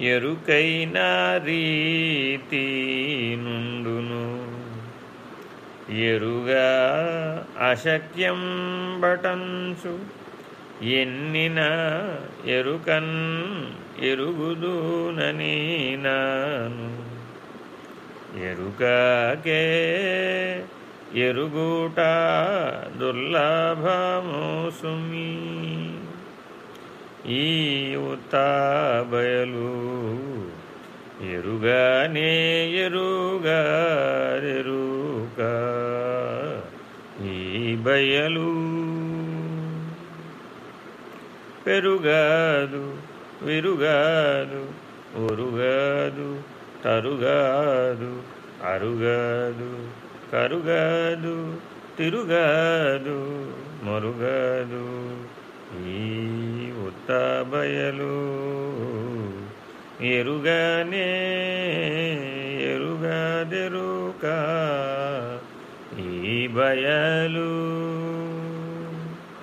ఎరుకైన రీతి నుండును. ఎరుగా అశక్యం బటన్సు ఎన్నిన ఎరుకన్ ఎరుగుదునని నాను. ఎరుకకే ఎరుగుట దుర్లభము ఈ ఉత్తాబయలు ఎరుగానే ఎరుగా ఈ బయలు పెరుగాదు విరుగాదు ఒరుగాదు తరుగాదు అరుగాదు కరుగాదు తిరుగాదు మరుగాదు. ఈ ఉత్తబయలు ఎరుగానే ఎరుగాదెరుక ఈ బయలు.